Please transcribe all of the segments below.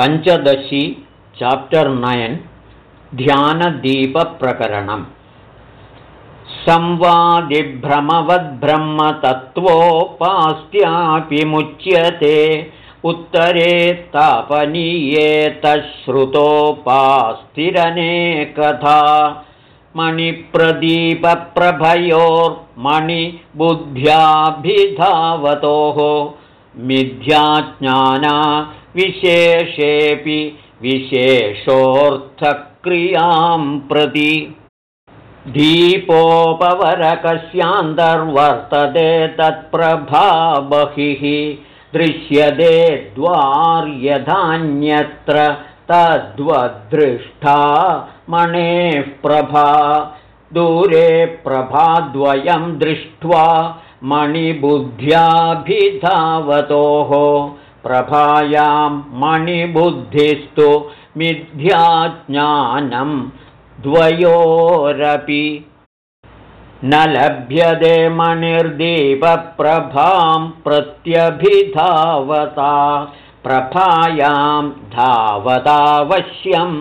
Panchadashi chapter nine ध्यानदीपप्रकरणम्. संवादिभ्रमवद्ब्रह्मतत्त्वोपास्त्यापि मुच्यते उत्तरे तापनीये तच्छ्रुतोपास्तिरनेकथा मणिप्रदीपप्रभयोर्मणिबुद्ध्याभिधावतोः मिथ्याज्ञाना विशेषेऽपि विशेषोऽर्थक्रियां प्रति। दीपोपवरकस्यान्तर्वर्तते तत्प्रभा बहिः दृश्यते द्वार्यधान्यत्र तद्वदृष्टा मणेः प्रभा। दूरे प्रभाद्वयं दृष्ट्वा मणिबुद्ध्याभिधावतोः प्रभायां मणिबुद्धिस्तु मिथ्याज्ञानं द्वयोरपि न लभ्यते मणिर्दीपप्रभां प्रत्यभिधावता प्रभायां धावतावश्यं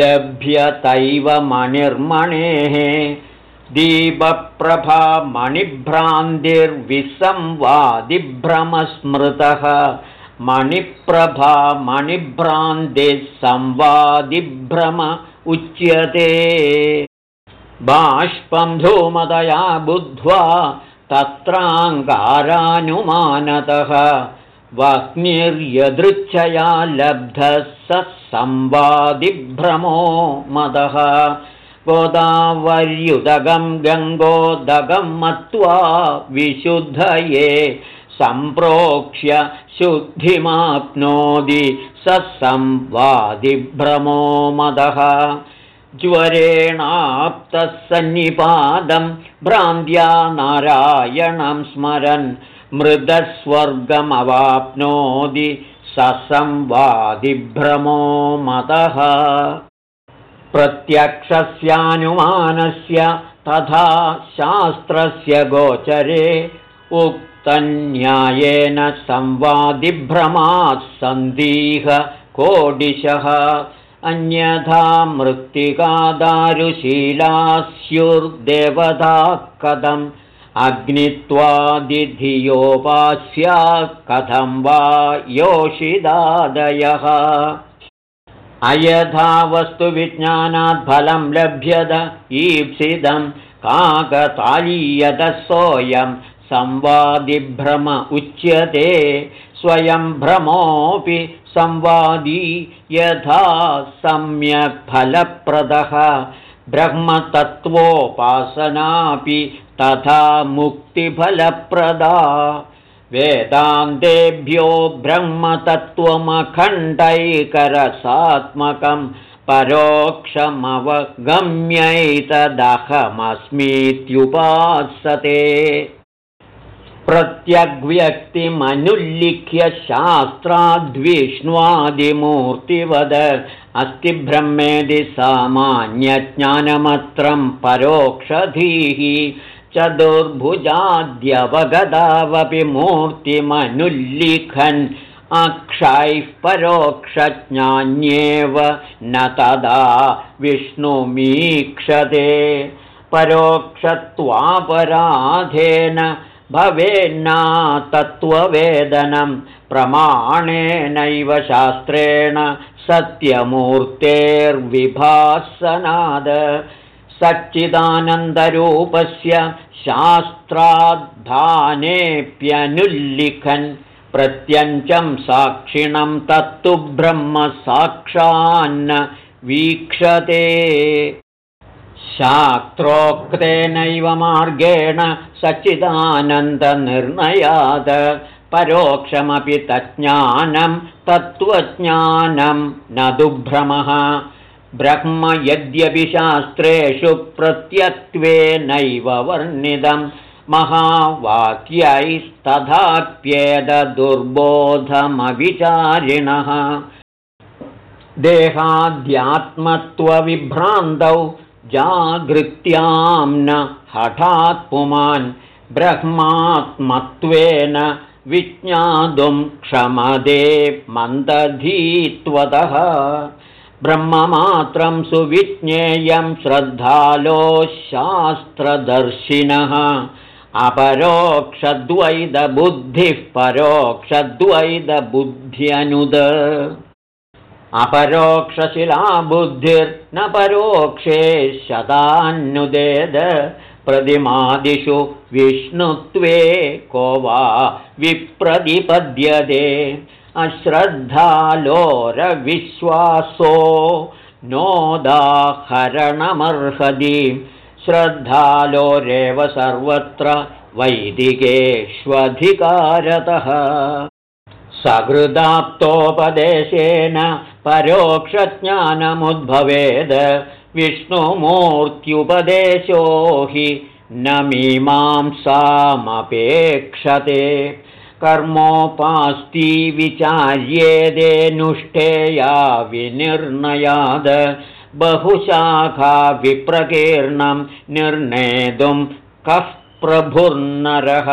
लभ्यतैव मणिर्मणेः दीपप्रभा मणिभ्रान्तिर्विसंवादिभ्रमस्मृतः मणिप्रभा मणिभ्रान्तिः संवादिभ्रम उच्यते। बाष्पं धूमतया बुद्ध्वा तत्राङ्गारानुमानतः वह्निर्यदृच्छया लब्धः स संवादिभ्रमो मदः। गोदावर्युदगं गङ्गोदगं मत्वा विशुद्धये सम्प्रोक्ष्य शुद्धिमाप्नोति स संवादिभ्रमो मदः। ज्वरेणाप्तः सन्निपादं भ्रान्त्या नारायणं स्मरन् मृदस्वर्गमवाप्नोति स संवादिभ्रमो मतः प्रत्यक्षस्यानुमानस्य तथा शास्त्रस्य गोचरे उक्तन्यायेन संवादिभ्रमात् सन्दीह कोडिशः। अन्यथा मृत्तिकादारुशीला स्युर्देवता कथम् अग्नित्वादिधियोपास्या कथं वा योषिदादयः। अयथा वस्तुविज्ञानात् फलं लभ्यत ईप्सितं काकतालीयतः सोऽयं संवादिभ्रम उच्यते स्वयं भ्रमोऽपि संवादी यथा सम्यक् फलप्रदः। ब्रह्मतत्त्वोपासनापि तथा मुक्तिफलप्रदा। वेदान्तेभ्यो ब्रह्मतत्त्वमखण्डैकरसात्मकं परोक्षमवगम्यैतदहमस्मीत्युपासते प्रत्यग्व्यक्तिमनुल्लिख्य शास्त्राद्विष्ण्वादिमूर्तिवद अस्ति ब्रह्मेदि सामान्यज्ञानमत्रं परोक्षधीः। चतुर्भुजाद्यवगदावपि मूर्तिमनुल्लिखन्। अक्षैः परोक्षज्ञान्येव न तदा विष्णुमीक्षते। परोक्षत्वापराधेन भवेन्ना तत्त्ववेदनं प्रमाणेनैव शास्त्रेण सत्यमूर्तेर्विभासनाद। सच्चिदानन्दरूपस्य शास्त्राद्धानेऽप्यनुल्लिखन् प्रत्यञ्चं साक्षिणं तत्तु ब्रह्मसाक्षान्न वीक्षते शास्त्रोक्तेनैव मार्गेण सच्चिदानन्दनिर्णयात् परोक्षमपि तज्ज्ञानं तत्त्वज्ञानं न दुभ्रमः। ब्रह्म यद्यपि शास्त्रेषु प्रत्यक्त्वेनैव वर्णितं। महावाक्यैस्तथाप्येदुर्बोधमविचारिणः देहाध्यात्मत्वविभ्रान्तौ जागृत्यां न हठात् पुमान् ब्रह्मात्मत्वेन विज्ञातुं क्षमदे मन्दधीत्वतः। ब्रह्ममात्रं सुविज्ञेयं श्रद्धालो शास्त्रदर्शिनः अपरोक्षद्वैतबुद्धिः परोक्षद्वैतबुद्ध्यनुद अपरोक्षशिला बुद्धिर्न परोक्षे शतान्नुदेद प्रतिमादिषु विष्णुत्वे को वा विप्रतिपद्यते। अश्रद्धालोरविश्वासो नोदाहरणमर्हति। श्रद्धालोरेव सर्वत्र वैदिकेष्वधिकारतः सकृदाप्तोपदेशेन परोक्षज्ञानमुद्भवेद विष्णुमूर्त्युपदेशो हि न मीमांसामपेक्षते। कर्मोपास्ति विचार्येदेनुष्ठेया विनिर्णयाद बहुशाखा विप्रकीर्णं निर्णेतुं कः प्रभुर्नरः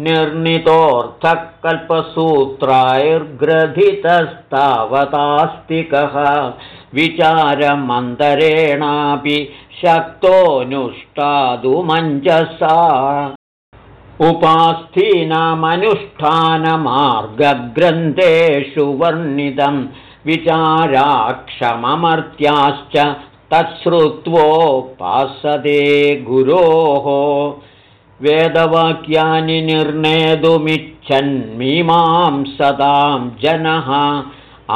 निर्णितोऽर्थः कल्पसूत्राैर्ग्रथितस्तावतास्तिकः विचारमन्तरेणापि शक्तोऽनुष्ठातुमञ्जसा उपास्थीनामनुष्ठानमार्गग्रन्थेषु वर्णितं विचाराक्षममर्त्याश्च तच्छ्रुत्वोपासते गुरोः वेदवाक्यानि निर्णेतुमिच्छन्मीमां सदां जनः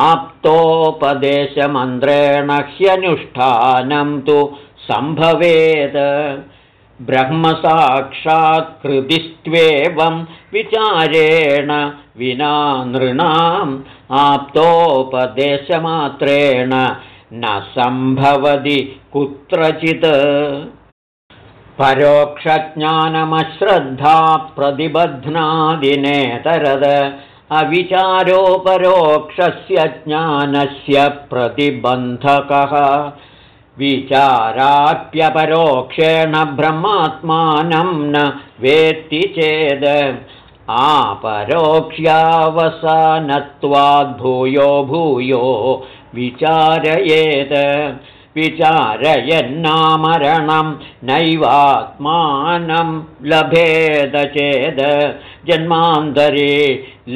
आप्तोपदेशमन्त्रेण ह्यनुष्ठानं तु सम्भवेत्। ब्रह्मसाक्षात्कृतिस्त्वेवं विचारेण विना नृणाम् आप्तोपदेशमात्रेण न सम्भवति कुत्रचित् परोक्षज्ञानमश्रद्धा प्रतिबध्नादिनेतरद अविचारोपरोक्षस्य ज्ञानस्य प्रतिबन्धकः। विचाराप्यपरोक्षेण ब्रह्मात्मानं न वेत्ति चेद्। आपरोक्ष्यावसानत्वाद्भूयो भूयो विचारयेत् विचारयन्नामरणं नैवात्मानं लभेद चेद् जन्मान्तरे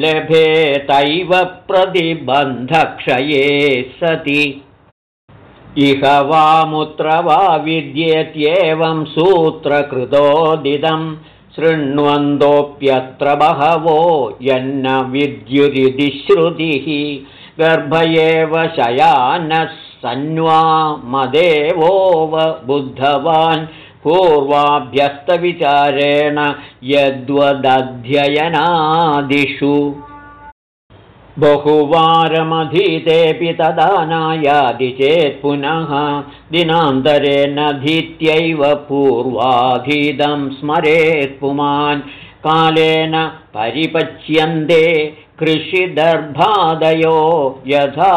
लभेतैव प्रतिबन्धक्षये सति। इह वामुत्र वा विद्येत्येवं सूत्रकृतोदिदं शृण्वन्तोऽप्यत्र बहवो यन्न विद्युरिति श्रुतिः गर्भ एव शयानः सन्वामदेवोव बुद्धवान् पूर्वाभ्यस्तविचारेण यद्वदध्ययनादिषु। बहुवारमधीतेऽपि तदा नायादि चेत् पुनः दिनान्तरेण धीत्यैव पूर्वाधीतं स्मरेत् पुमान्। कालेन परिपच्यन्ते कृषिदर्भादयो यथा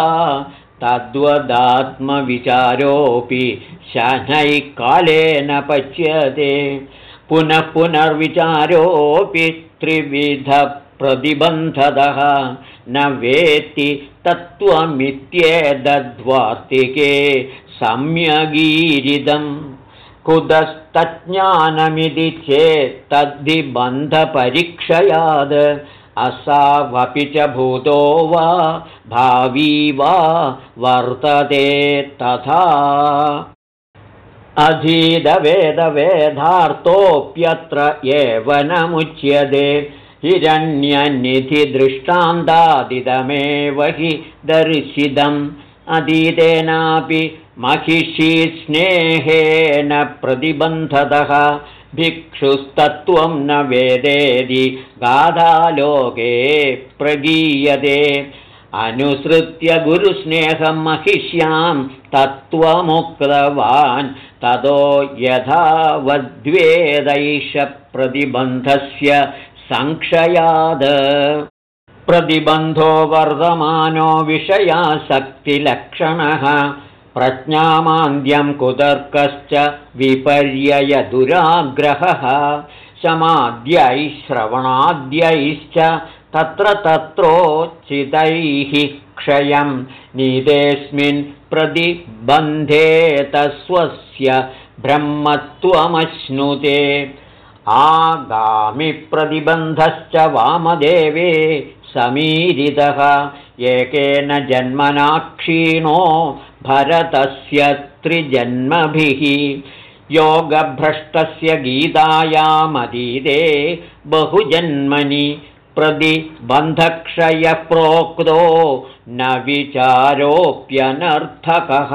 तद्वदात्मविचारोऽपि शनैकालेन पच्यते। पुनः पुनर्विचारोऽपि त्रिविधप्रतिबन्धतः। न वेत्ति तत्त्वमित्येदद्वार्तिके सम्यगीरिदम्। कुतस्तज्ज्ञानमिति चेत् तद्धिबन्धपरीक्षयाद् असावपि च भूतो वा भावी वा वर्तते तथा। अधीतवेदवेदार्थोऽप्यत्र एव न मुच्यते हिरण्यनिधिदृष्टान्तादिदमेव हि दर्शितम्। अधीतेनापि महिषी स्नेहेन प्रतिबन्धतः भिक्षुस्तत्त्वं न वेदेदि गाधालोके प्रगीयते। अनुसृत्य गुरुस्नेहं महिष्यां तत्त्वमुक्तवान् ततो यथा वद्वेदैष प्रतिबन्धस्य संक्षयाद प्रतिबन्धो वर्धमानो विषयासक्तिलक्षणः प्रज्ञामान्द्यं कुतर्कश्च विपर्ययदुराग्रहः। समाद्यैः श्रवणाद्यैश्च तत्र तत्रोचितैः क्षयं। नीतेऽस्मिन् प्रतिबन्धेतस्वस्य ब्रह्मत्वमश्नुते। आगामिप्रतिबन्धश्च वामदेवे समीरितः एकेन जन्मना क्षीणो भरतस्य त्रिजन्मभिः। योगभ्रष्टस्य गीतायामदीते बहुजन्मनि प्रतिबन्धक्षयः प्रोक्तो न विचारोऽप्यनर्थकः।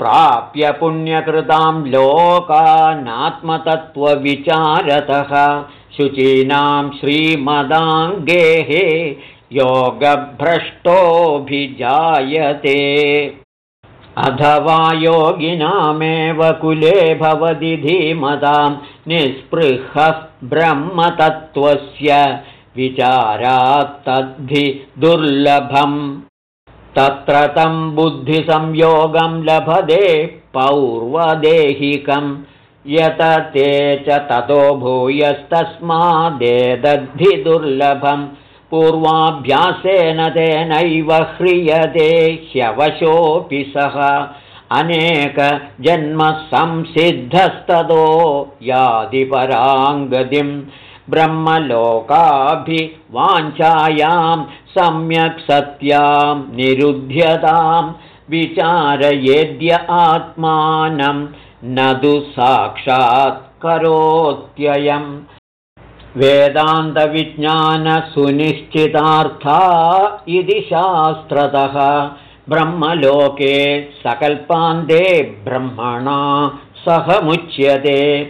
प्राप्य पुण्यकृतां लोकानात्मतत्त्वविचारतः शुचीनां श्रीमदाङ्गेः योगभ्रष्टोऽभिजायते। अथवा योगिनामेव कुले भवति धीमतां निःस्पृहः ब्रह्मतत्त्वस्य विचारात्तद्धि दुर्लभम्। तत्र तं बुद्धिसंयोगं लभते पौर्वदेहिकं यत ते च ततो भूयस्तस्मादेदद्धि दुर्लभम् पूर्वाभ्यासेन तेनैव ह्रियते ह्यवशोऽपि सः। अनेकजन्मसंसिद्धस्ततो यादिपराङ्गतिं ब्रह्मलोकाभिवाञ्छायां सम्यक् सत्यां निरुध्यतां विचारयेद्य आत्मानं न तु साक्षात् करोत्ययम्। वेदान्तविज्ञानसुनिश्चितार्था इति शास्त्रतः। ब्रह्मलोके सकल्पान्ते ब्रह्मणा सहमुच्यते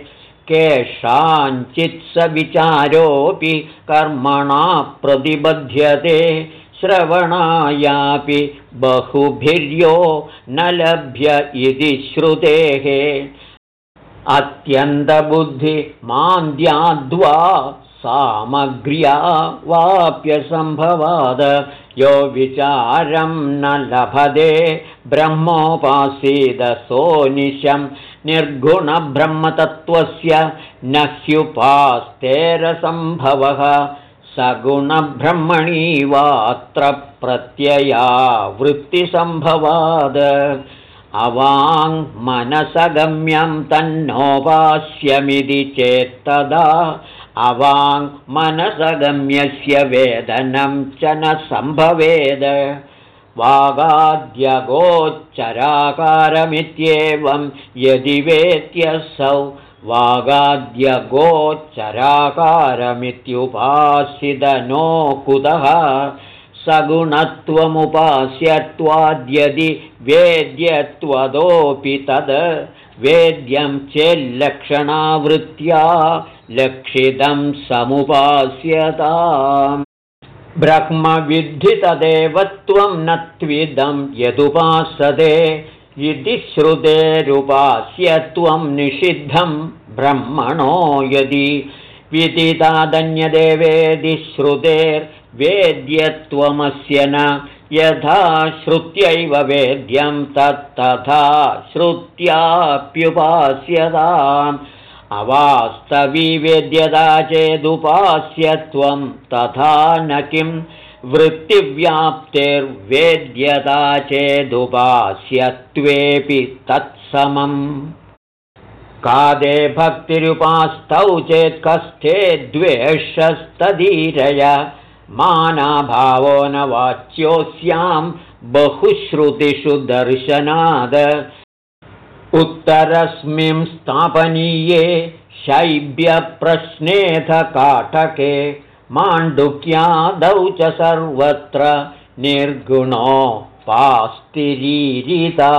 विचारोऽपि कर्मणा प्रतिबध्यते श्रवणायापि बहुभिर्यो न लभ्य इति श्रुतेः। अत्यन्तबुद्धिमान्द्याद्वा सामग्र्या वाप्यसम्भवाद। यो विचारं न लभते ब्रह्मोपासीदसोनिशं। निर्गुणब्रह्मतत्त्वस्य न ह्युपास्तेरसम्भवः सगुणब्रह्मणीवात्र प्रत्यया वृत्तिसम्भवाद। अवाङ्मनसगम्यं तन्नोपास्यमिति चेत्तदा अवाङ्मनसगम्यस्य वेदनं च न सम्भवेद। वागाद्यगोच्चराकारमित्येवं यदि वेत्यसौ वागाद्यगोच्चराकारमित्युपासिदनो कुतः सगुणत्वमुपास्यत्वाद्यदि वेद्यत्वदोऽपि तद् वेद्यं चेल्लक्षणावृत्त्या लक्षितं समुपास्यताम् ब्रह्मविद्धि तदेव त्वं न त्विदं यदुपासते इति श्रुतेरुपास्यत्वं निषिद्धं ब्रह्मणो यदि। विदितादन्यदेवेदि श्रुतेर्वेद्यत्वमस्य न। यथा श्रुत्यैव वेद्यं तत्तथा श्रुत्याप्युपास्यताम्। अवास्तविवेद्यता चेदुपास्यत्वं तथा न किं वृत्तिव्याप्तिर्वेद्यता चेदुपास्यत्वेऽपि तत्समम्। कादे भक्तिरुपास्तौ चेत् कस्थे द्वेषस्तदीरय। मानाभावो न वाच्योऽस्यां बहुश्रुतिषु दर्शनाद। उत्तरस्मिं स्थापनीये शैब्यप्रश्नेऽथ काटके माण्डुक्यादौ च सर्वत्र निर्गुणोपास्तिरीरिता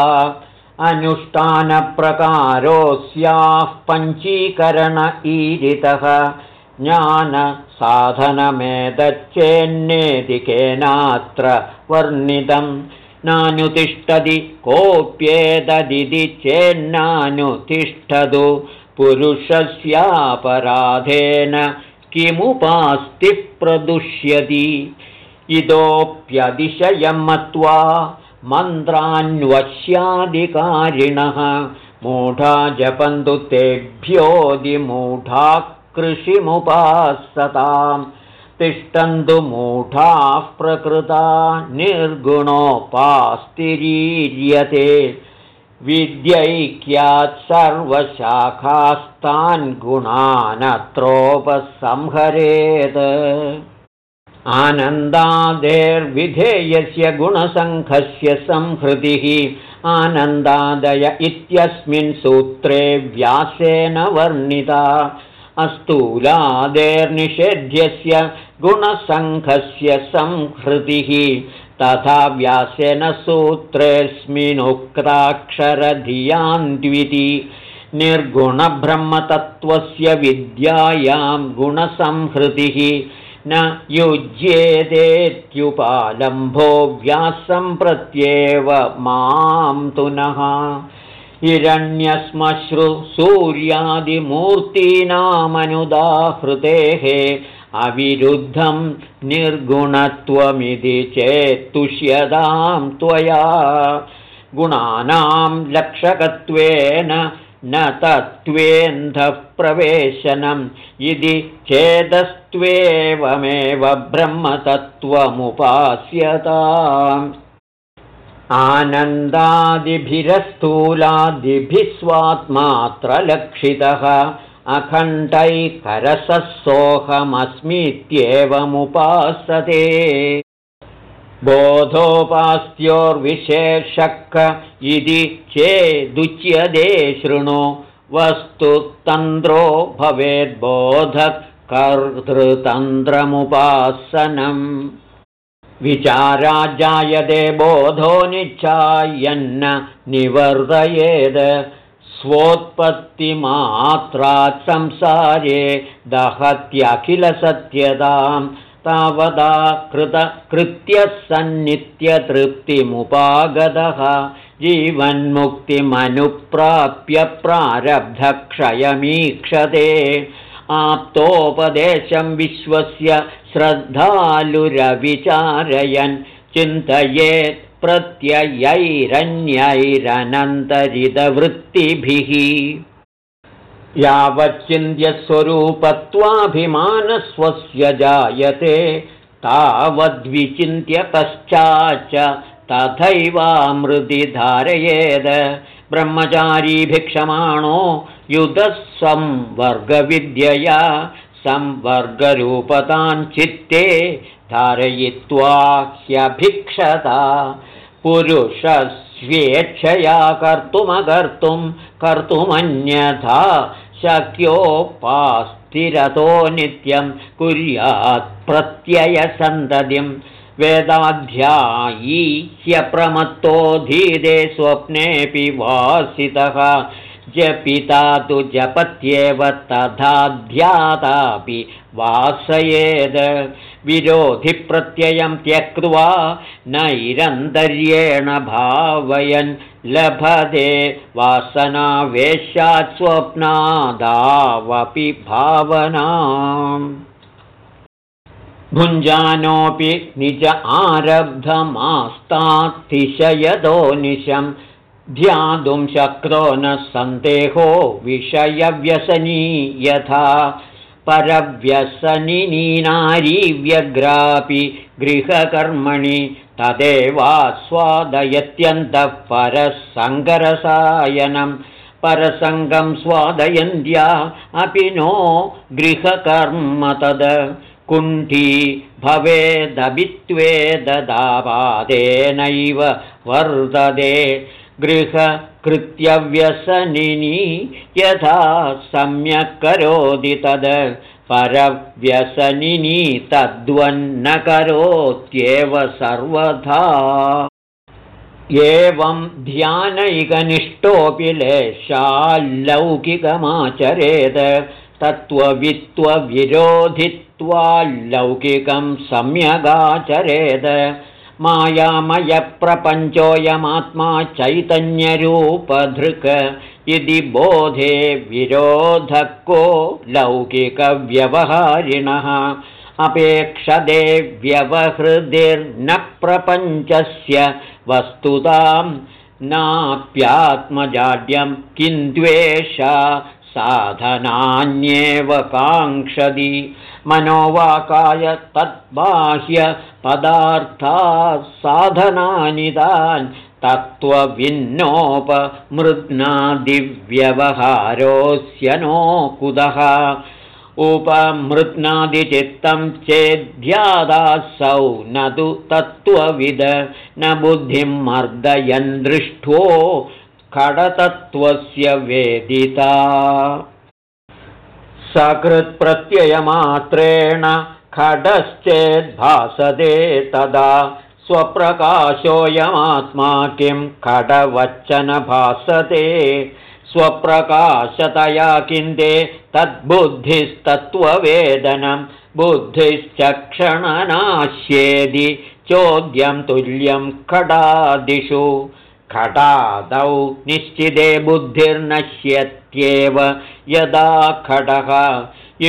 अनुष्ठानप्रकारोऽस्याः पञ्चीकरण ईरितः। ज्ञानसाधनमेतच्चेन्नेदिकेनात्र वर्णितम् नानुतिष्ठति कोऽप्येतदिति चेन्नानुतिष्ठतु पुरुषस्यापराधेन किमुपास्ति प्रदुष्यति इतोऽप्यतिशयं मत्वा मन्त्रान्वश्यादिकारिणः मूढा जपन्तु तेभ्योऽधिमूढा कृषिमुपासताम्। तिष्ठन्तु मूढाः प्रकृता निर्गुणोपास्तिरीर्यते विद्यैक्यात् सर्वशाखास्तान् गुणानत्रोपसंहरेत्। आनन्दादेर्विधेयस्य गुणसङ्घस्य संहृतिः आनन्दादय इत्यस्मिन् सूत्रे व्यासेन वर्णिता। अस्तूलादेर्निषेध्यस्य गुणसङ्घस्य संहृतिः तथा व्यासेन सूत्रेऽस्मिनुक्ताक्षरधियान्द्विति निर्गुणब्रह्मतत्त्वस्य विद्यायां गुणसंहृतिः। न युज्येदेत्युपालम्भो व्यासं प्रत्येव मां तु नः हिरण्यश्मश्रु अविरुद्धं निर्गुणत्वमिति चेत्तुष्यतां त्वया। गुणानां लक्षकत्वेन न तत्त्वेऽन्धः प्रवेशनम् इति चेदस्त्वेवमेव ब्रह्मतत्त्वमुपास्यताम्। आनन्दादिभिरस्थूलादिभिः स्वात्मात्रलक्षितः अखण्डैकरसः सोऽहमस्मीत्येवमुपासते। बोधोपास्योर्विशेषक इति चेदुच्यते शृणु। वस्तुतन्द्रो भवेद्बोधः कर्तृतन्त्रमुपासनम् विचाराजायते बोधो निच्छायन्न निवर्तयेद् स्वोत्पत्तिमात्रात् संसारे दहत्यखिलसत्यतां तावदा कृतकृत्यः सन्नित्यतृप्तिमुपागतः जीवन्मुक्तिमनुप्राप्य प्रारब्धक्षयमीक्षते आप्तोपदेशं विश्वस्य श्रद्धालुरविचारयन् चिन्तयेत् प्रत्ययैरन्यैरनन्तरितवृत्तिभिः। यावच्चिन्त्यस्वरूपत्वाभिमानस्वस्य जायते तावद्विचिन्त्य पश्चाच्च तथैवामृति धारयेद् ब्रह्मचारी भिक्षमाणो युधः संवर्गविद्यया संवर्गरूपतां चित्ते धारयित्वा ह्यभिक्षता पुरुषस्वेच्छया कर्तुमकर्तुं कर्तुमन्यथा शक्योपास्थिरतो नित्यं कुर्यात् प्रत्ययसन्ततिं। वेदाध्यायी ह्यप्रमत्तो धीरे स्वप्नेऽपि वासितः। जपिता तु जपत्येव तथा ध्यातापि वासयेद् विरोधिप्रत्ययं त्यक्त्वा नैरन्तर्येण भावयन् लभते वासनावेशात् स्वप्नादावपि भावना भुञ्जानोऽपि निज आरब्धमास्तातिशयतो निशम् ध्यातुं शक्रो न सन्देहो विषयव्यसनी यथा परव्यसनिनीनारीव्यग्रापि गृहकर्मणि तदेवास्वादयत्यन्तः परसङ्गरसायनं परसङ्गं स्वादयन्त्या अपि नो गृहकर्म तद्। कुण्ठी भवेदभित्वे ददापादेनैव वर्तते गृहकृत्यव्यसनिनी यथा सम्यक् करोति तद्। परव्यसनिनी तद्वन्न करोत्येव सर्वथा। एवं ध्यानैकनिष्ठोऽपि लेशाल्लौकिकमाचरेत्। तत्त्ववित्वविरोधित्वाल्लौकिकं सम्यगाचरेत् मायामयप्रपञ्चोऽयमात्मा चैतन्यरूपधृक् इति बोधे विरोधः को लौकिकव्यवहारिणः। अपेक्षते व्यवहृदिर्न प्रपञ्चस्य वस्तुतां नाप्यात्मजाड्यं किन्द्वेषा साधनान्येव काङ्क्षति मनोवाकाय पदार्था साधनानि तान् तत्त्वभिन्नोपमृत्नादिव्यवहारोऽस्य नो कुतः। उपमृत्नादिचित्तं चेद्ध्यादासौ न तु तत्त्वविद। न बुद्धिं मर्दयन् दृष्ट्वो खडतत्त्वस्य वेदिता। सकृत्प्रत्ययमात्रेण खडश्चेद्भासते तदा स्वप्रकाशोऽयमात्मा किं खडवच्चन भासते स्वप्रकाशतया किन्ते तद्बुद्धिस्तत्त्ववेदनं बुद्धिश्चक्षणनाश्येदि चोद्यं तुल्यं खडादिषु खडादौ निश्चिते बुद्धिर्नश्यत्येव यदा खडः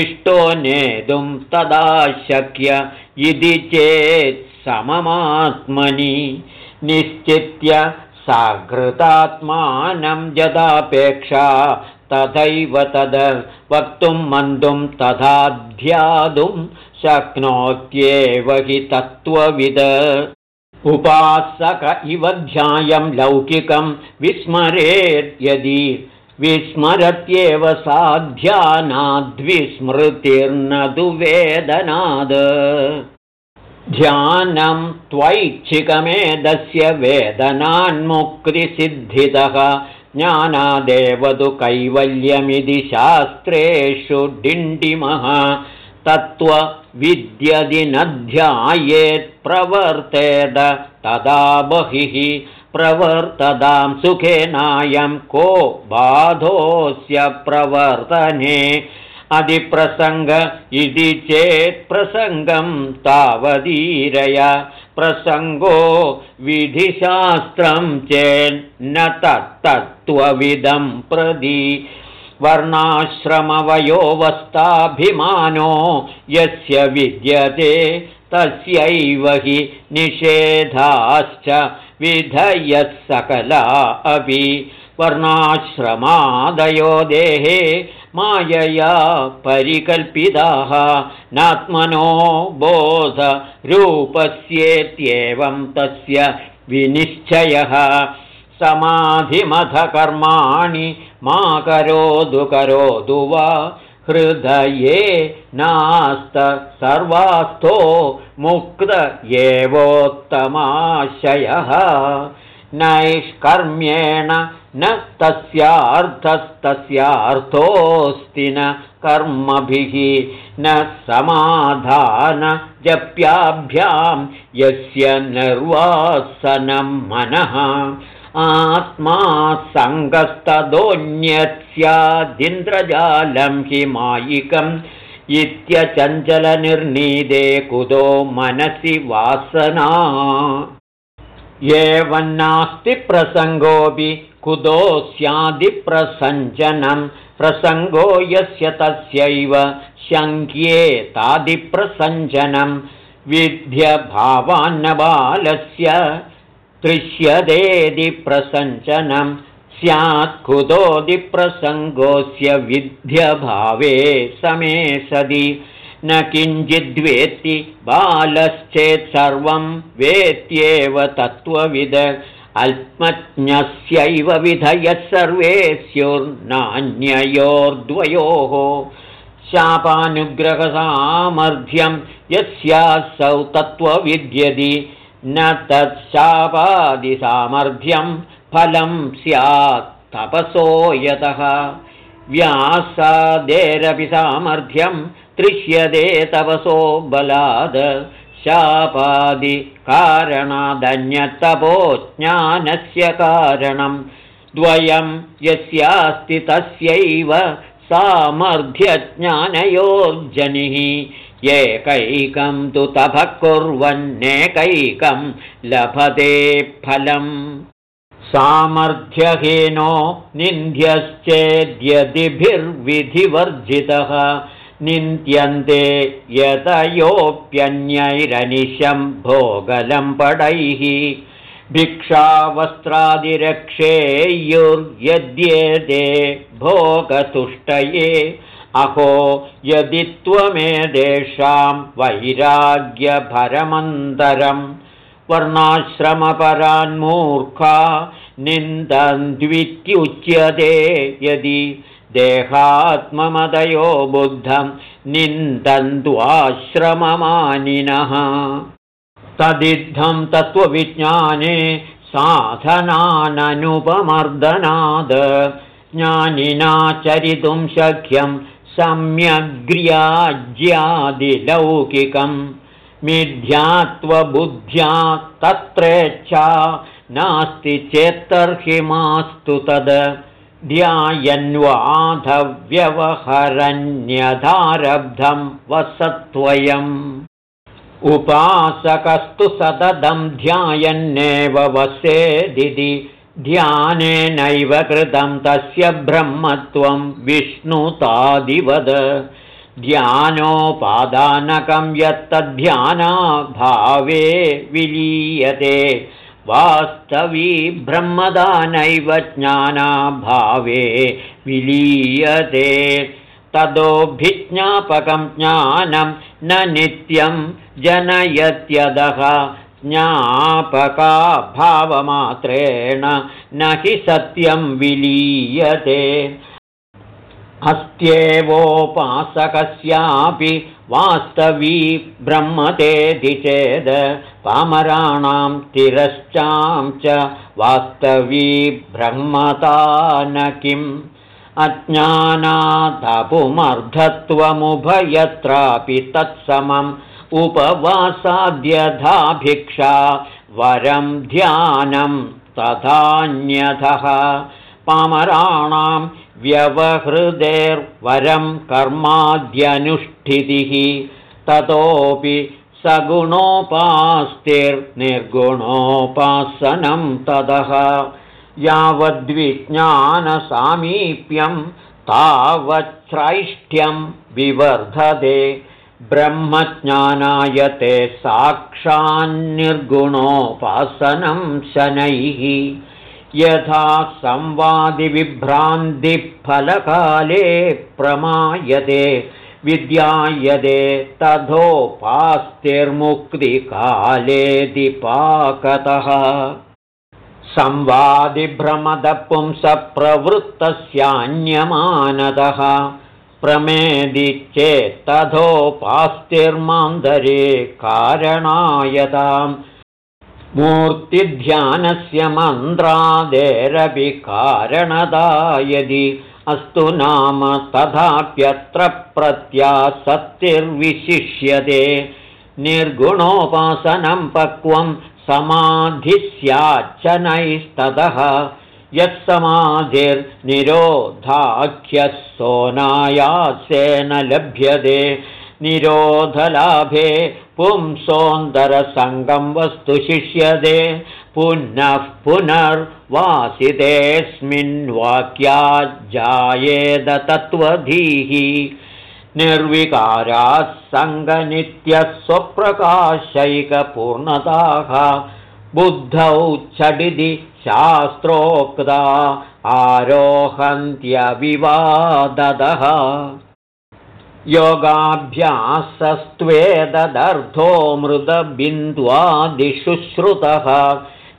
इष्टो नेतुं तदा शक्य इति चेत् सममात्मनि। निश्चित्य साघृतात्मानं यदापेक्षा तथैव तद् वक्तुं मन्तुं तथा ध्यातुं शक्नोत्येव हि तत्त्वविद उपासक इव ध्यायं लौकिकं विस्मरेद्यदि विस्मरत्येव साध्यानाद्विस्मृतिर्न तु वेदनाद् ध्यानं त्वैच्छिकमेदस्य वेदनान्मुक्तिसिद्धितः ज्ञानादेव तु कैवल्यमिति शास्त्रेषु डिण्डिमः तत्त्वविद्यदि न ध्यायेत्प्रवर्तेद तदा बहिः प्रवर्तदां सुखेनायं को बाधोऽस्य प्रवर्तने अधिप्रसङ्ग इति चेत्प्रसङ्गं तावदीरय प्रसङ्गो विधिशास्त्रं चेन्न तत्तत्त्वविदं प्रदि वर्णाश्रमवयोवस्थाभिमानो यस्य विद्यते तस्यैव हि निषेधाश्च विधयः सकला अपि वर्णाश्रमादयो देहे मायया परिकल्पिताः नात्मनो बोधरूपस्येत्येवं तस्य विनिश्चयः समाधिमथकर्माणि मा करोतु करोतु वा हृदये नास्त सर्वास्थो मुक्त एवोत्तमाशयः। नैष्कर्म्येण न तस्यार्थस्तस्यार्थोऽस्ति न कर्मभिः न समाधानजप्याभ्यां यस्य निर्वासनं मनः आत्मा सङ्गस्तदोऽन्यस्यादिन्द्रजालं हि मायिकम् इत्यचञ्चलनिर्णीदे कुतो मनसि वासना। एवन्नास्ति प्रसङ्गोऽपि कुतो स्यादिप्रसञ्चनं प्रसङ्गो यस्य तस्यैव शङ्क्येतादिप्रसञ्चनं विध्यभावान्नबालस्य तृष्यदेदि प्रसञ्चनं स्यात् कुतोदिप्रसङ्गोऽस्य विध्यभावे समे सदि। न किञ्चिद्वेत्ति बालश्चेत् सर्वं वेत्येव तत्त्वविद अल्पज्ञस्यैव विधयः सर्वे स्युर्नान्ययोर्द्वयोः शापानुग्रहसामर्थ्यं यस्यासौ तत्त्वविद्यति न तत्शापादिसामर्थ्यं फलं स्यात् तपसो यतः। व्यासादेरपि सामर्थ्यं दृश्यते तपसो बलाद। शापादिकारणादन्यतपो ज्ञानस्य कारणं। द्वयं यस्यास्ति तस्यैव सामर्थ्यज्ञानयोर्जनिः एकैकं तु तपः कुर्वन्नेकैकं लभते फलम्। सामर्थ्यहीनो निन्द्यश्चेद्यदिभिर्विधिवर्जितः निन्त्यन्ते यतयोऽप्यन्यैरनिशं भोगलं पडैः। भिक्षावस्त्रादिरक्षेयुर्यद्येते भोगतुष्टये अहो यदि त्वमेतेषां वैराग्यभरमन्तरं वर्णाश्रमपरान्मूर्खा निन्दन्त्वित्युच्यते यदि देहात्ममदयो बुद्धं निन्दन्त्वाश्रममानिनः तदिद्धं तत्त्वविज्ञाने साधनाननुपमर्दनाद ज्ञानिना चरितुं शक्यं सम्यग्र्याज्यादिलौकिकं मिथ्यात्वबुद्ध्या तत्रेच्छा नास्ति चेत्तर्हि मास्तु तद् ध्यायन्वाधव्यवहरन्यधारब्धं वसत्वयम् उपासकस्तु सततं ध्यायन्नेव वसेदिति ध्यानेनैव कृतं तस्य ब्रह्मत्वं विष्णुतादिवद। ध्यानोपादानकं यत्तध्यानाभावे विलीयते। वास्तवी ब्रह्मदानैव ज्ञानाभावे विलीयते। ततोऽभिज्ञापकं ज्ञानं न नित्यं जनयत्यदः ज्ञापकाभावमात्रेण न हि सत्यं विलीयते। अस्त्येवोपासकस्यापि वास्तवी ब्रह्मतेति चेद्। पामराणां तिरश्चां च वास्तवी ब्रह्मता न किम्। अज्ञानादपुमर्धत्वमुभयत्रापि तत्समम् भिक्षा वरं ध्यानं तथान्यथः पामराणां व्यवहृदेर्वरं कर्माद्यनुष्ठितिः ततोपि सगुणोपास्तिर्निर्गुणोपासनं ततः यावद्विज्ञानसामीप्यं तावच्छ्रैष्ठ्यं विवर्धते ब्रह्मज्ञानायते साक्षान्निर्गुणोपासनं शनैः। यथा संवादिविभ्रान्तिफलकाले प्रमायते विद्यायते तथोपास्तिर्मुक्तिकाले दिपाकतः। संवादिभ्रमदपुंसप्रवृत्तस्यान्यमानतः प्रमेदि चेत्तथोपास्तिर्मान्तरे कारणायताम्। मूर्तिध्यानस्य मन्त्रादेरपि कारणदा यदि अस्तु नाम तथाप्यत्र प्रत्यासक्तिर्विशिष्यते। निर्गुणोपासनं पक्वं समाधिस्याच्चनैस्ततः यत्समाधिर्निरोधाख्यः सोनायासेन लभ्यते। निरोधलाभे पुंसोन्दरसङ्गं वस्तु शिष्यते। पुनः पुनर्वासितेऽस्मिन् वाक्याज्जायेदतत्त्वधीः निर्विकाराः सङ्गनित्यः स्वप्रकाशैकपूर्णताः बुद्धौ छडिति शास्त्रोक्ता आरोहन्त्यविवाददः। योगाभ्यासस्त्वेदर्थो मृदबिन्द्वादिशुश्रुतः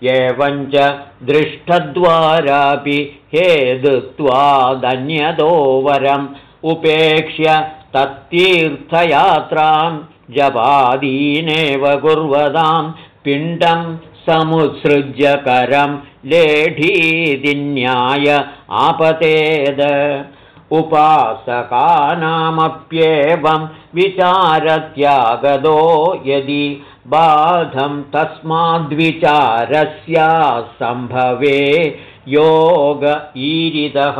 एवञ्च दृष्टद्वारापि हेदुत्वादन्यतो वरम् उपेक्ष्य तत्तीर्थयात्रां जपादीनेव कुर्वतां पिण्डं समुत्सृज्यकरं लेढीदिन्याय आपतेद। उपासकानामप्येवं विचारत्यागदो यदि बाधं तस्माद्विचारस्यासम्भवे योग ईरितः।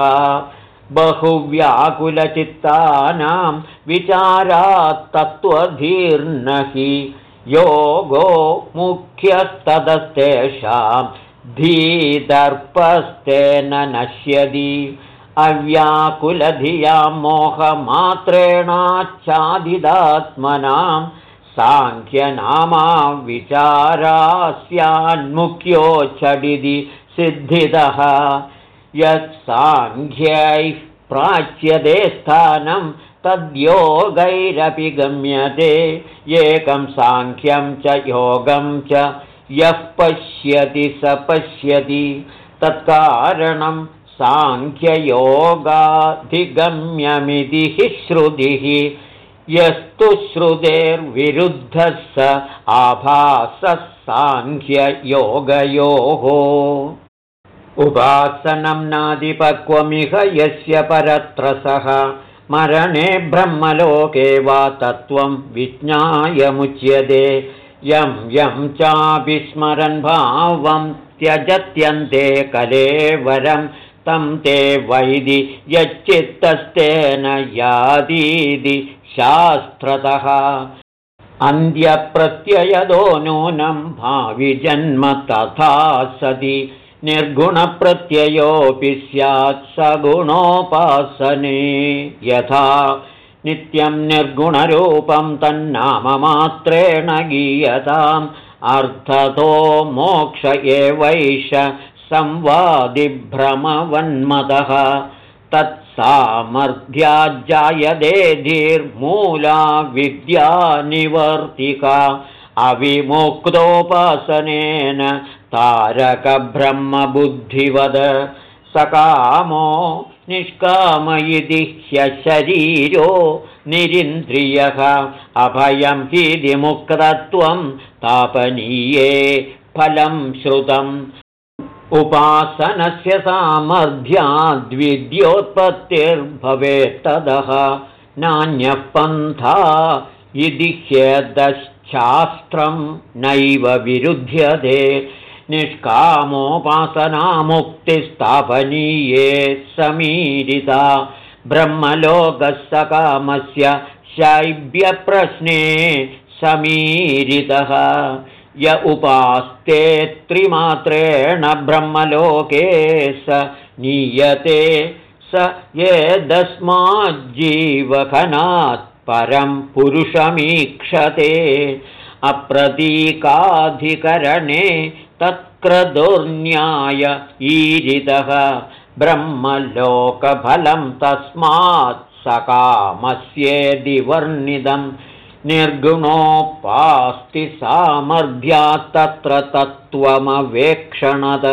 बहुव्याकुलचित्तानां विचारात्तत्त्वधीर्न हि योगो मुख्यस्तदस्तेषां धीदर्पस्तेन नश्यति। अव्याकुलधियां मोहमात्रेणाच्छादिदात्मनां साङ्ख्यनामा विचारा स्यान्मुख्योच्छडिति सिद्धितः। यत्साङ्ख्यैः प्राच्यते स्थानं तद्योगैरपि गम्यते। एकं साङ्ख्यं च योगं च यः पश्यति स पश्यति तत्कारणं साङ्ख्ययोगाधिगम्यमिति हि श्रुतिः। यस्तु श्रुतेर्विरुद्धः स आभासः साङ्ख्ययोगयोः। उपासनं नादिपक्वमिह यस्य परत्रसः मरणे ब्रह्मलोके वा तत्त्वं विज्ञायमुच्यते यं यं चाभिस्मरन् भावं त्यजत्यन्ते कलेवरं तं ते वैदि यच्चित्तस्तेन यादीति शास्त्रतः। अन्त्यप्रत्ययदो नूनं भाविजन्म तथा सति निर्गुणप्रत्ययोऽपि स्यात् सगुणोपासने। यथा नित्यं निर्गुणरूपं तन्नाममात्रेण गीयताम्। अर्थतो मोक्ष एवैष संवादिभ्रमवन्मतः तत्सामर्थ्याज्जायते धीर्मूला विद्यानिवर्तिका अविमुक्तोपासनेन तारकब्रह्मबुद्धिवद। सकामो निष्काम इति ह्यशरीरो निरिन्द्रियः। अभयं हि मुक्तत्वं तापनीये फलं श्रुतम्। उपासनस्य सामर्थ्याद्विद्योत्पत्तिर्भवेत्तदः। नान्यः पन्था इति ह्यदश्चास्त्रं नैव विरुध्यते निष्कामोपासनामुक्तिस्थापनीये समीरिता ब्रह्मलोकसकामस्य शैब्यप्रश्ने समीरितः। य उपास्ते त्रिमात्रेण ब्रह्मलोके स नीयते स येदस्माज्जीवखनात् परं पुरुषमीक्षते। अप्रतीकाधिकरणे तत्क्रदुर्न्याय ईरितः ब्रह्मलोकफलं तस्मात् सकामस्येदिवर्णितं निर्गुणोपास्ति सामर्थ्यात्तत्र तत्त्वमवेक्षणद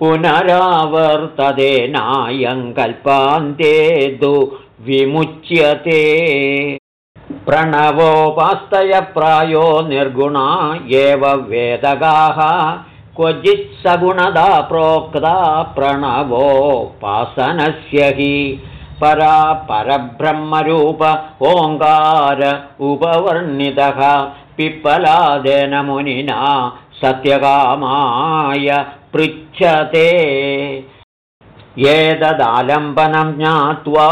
पुनरावर्तते नायङ्कल्पान्ते दु विमुच्यते प्रायो निर्गुणा एव वेदगाः क्वचित् सगुणदा प्रोक्ता प्रणवोपासनस्य हि। परा परब्रह्मरूप ओङ्कार उपवर्णितः पिप्पलादेन मुनिना सत्यकामाय पृच्छते एतदालम्बनं ज्ञात्वा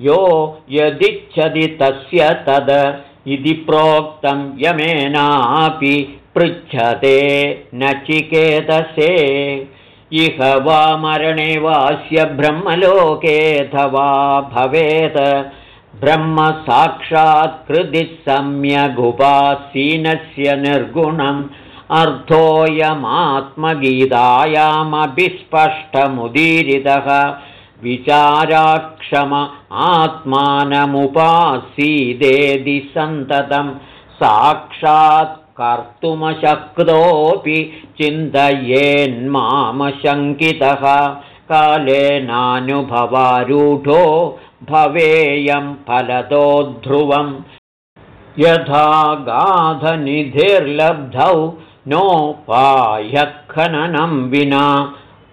यो यदिच्छति तस्य तद इति प्रोक्तं यमेनापि पृच्छते नचिकेतसे। इह वा मरणे वास्य ब्रह्मलोकेऽथवा भवेत्। ब्रह्मसाक्षात्कृतिः सम्यगुपासीनस्य निर्गुणम् अर्थोऽयमात्मगीतायामभिस्पष्टमुदीरितः विचाराक्षम आत्मानमुपासीदेदि सन्ततं साक्षात् कर्तुमशक्तोऽपि चिन्तयेन्मामशङ्कितः कालेनानुभवारूढो भवेयं फलतो ध्रुवम्। यथा गाधनिधिर्लब्धौ नोपाह्यखननं विना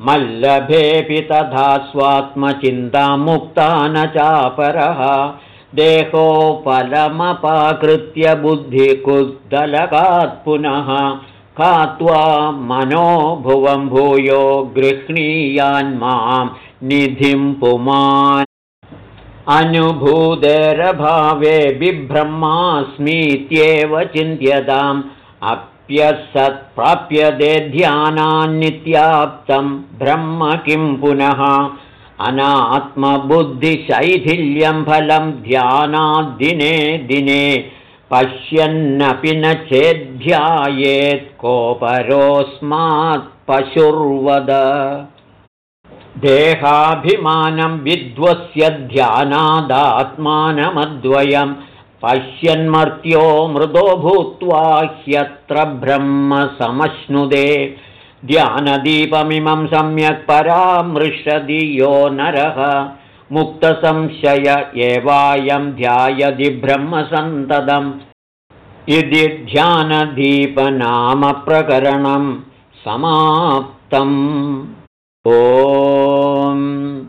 मल्लभेऽपि तथा स्वात्मचिन्तामुक्ता न चापरः देहोपलमपाकृत्य बुद्धिकुद्दलकात् पुनः खात्वा मनोभुवं भूयो गृह्णीयान्मां निधिं पुमान्। अनुभूतेरभावे बिब्रह्मास्मीत्येव चिन्त्यताम् अप्यसत्प्राप्यते ध्यानान्नित्याप्तं ब्रह्म किं पुनः? अनात्मबुद्धिशैथिल्यं फलं ध्यानाद्दिने दिने पश्यन्नपि न चेद्ध्यायेत् कोपरोऽस्मात् पशुर्वद। देहाभिमानं विद्वस्य ध्यानादात्मानमद्वयम् पश्यन्मर्त्यो मृदो भूत्वा ह्यत्र ब्रह्म समश्नुदे। ध्यानदीपमिमं सम्यक् परामृशति यो नरः। मुक्तसंशय एवायं ध्यायदि ब्रह्मसन्ततम्। इति ध्यानदीपनामप्रकरणं समाप्तम्। ओ